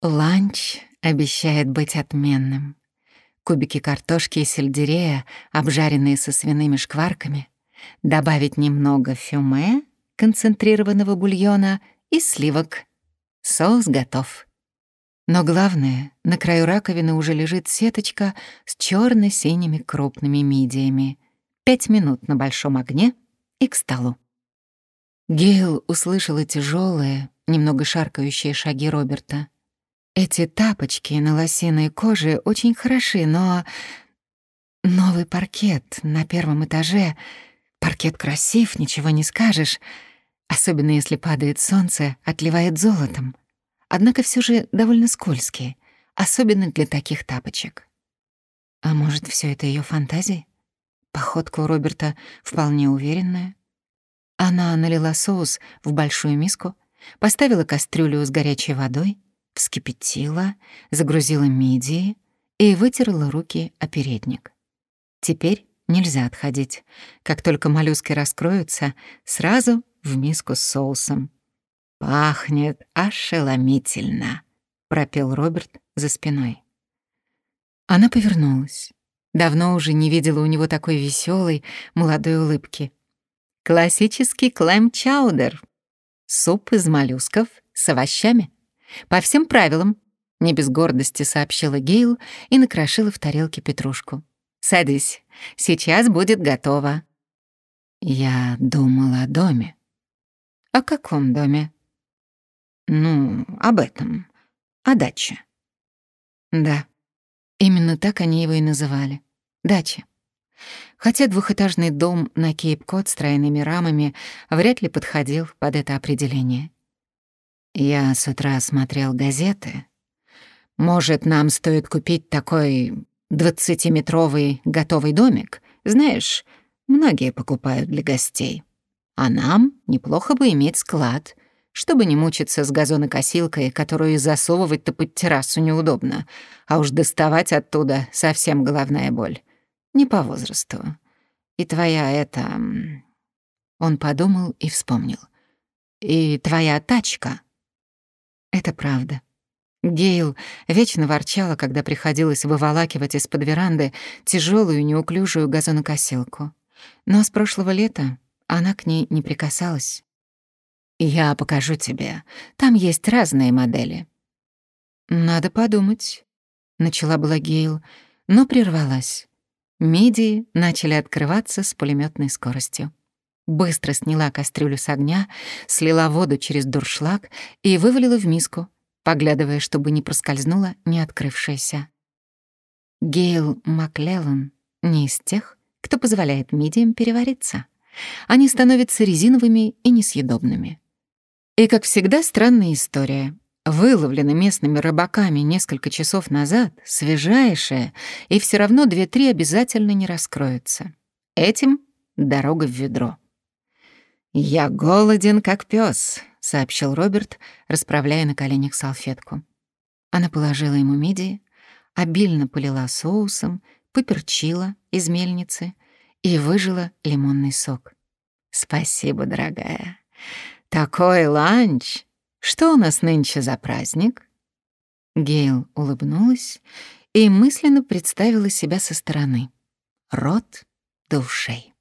Ланч обещает быть отменным. Кубики картошки и сельдерея, обжаренные со свиными шкварками, добавить немного фюме, концентрированного бульона и сливок. Соус готов. Но главное, на краю раковины уже лежит сеточка с черно синими крупными мидиями. Пять минут на большом огне и к столу. Гейл услышала тяжелые, немного шаркающие шаги Роберта. Эти тапочки на лосиной коже очень хороши, но... Новый паркет на первом этаже. Паркет красив, ничего не скажешь. Особенно если падает солнце, отливает золотом. Однако все же довольно скользкий, особенно для таких тапочек. А может, все это ее фантазии? Походка у Роберта вполне уверенная. Она налила соус в большую миску, поставила кастрюлю с горячей водой, вскипятила, загрузила мидии и вытерла руки о передник. Теперь нельзя отходить. Как только моллюски раскроются, сразу в миску с соусом. «Пахнет ошеломительно», — пропел Роберт за спиной. Она повернулась. Давно уже не видела у него такой веселой, молодой улыбки. Классический клэм-чаудер. Суп из моллюсков с овощами. По всем правилам, не без гордости сообщила Гейл и накрошила в тарелке петрушку. «Садись, сейчас будет готово». Я думала о доме. «О каком доме?» «Ну, об этом. О даче». «Да, именно так они его и называли. Дача. Хотя двухэтажный дом на Кейп-Кот с тройными рамами вряд ли подходил под это определение. Я с утра смотрел газеты. Может, нам стоит купить такой двадцатиметровый готовый домик? Знаешь, многие покупают для гостей. А нам неплохо бы иметь склад, чтобы не мучиться с газонокосилкой, которую засовывать-то под террасу неудобно, а уж доставать оттуда совсем головная боль не по возрасту. И твоя это...» Он подумал и вспомнил. «И твоя тачка». Это правда. Гейл вечно ворчала, когда приходилось выволакивать из-под веранды тяжелую неуклюжую газонокосилку. Но с прошлого лета она к ней не прикасалась. «Я покажу тебе. Там есть разные модели». «Надо подумать», — начала была Гейл, но прервалась. Мидии начали открываться с пулеметной скоростью. Быстро сняла кастрюлю с огня, слила воду через дуршлаг и вывалила в миску, поглядывая, чтобы не проскользнула не открывшаяся. Гейл Маклеллан не из тех, кто позволяет мидиям перевариться. Они становятся резиновыми и несъедобными. И, как всегда, странная история выловлена местными рыбаками несколько часов назад, свежайшая, и все равно две-три обязательно не раскроются. Этим дорога в ведро. «Я голоден, как пес, сообщил Роберт, расправляя на коленях салфетку. Она положила ему мидии, обильно полила соусом, поперчила из мельницы и выжила лимонный сок. «Спасибо, дорогая. Такой ланч что у нас нынче за праздник?» Гейл улыбнулась и мысленно представила себя со стороны. Рот до ушей.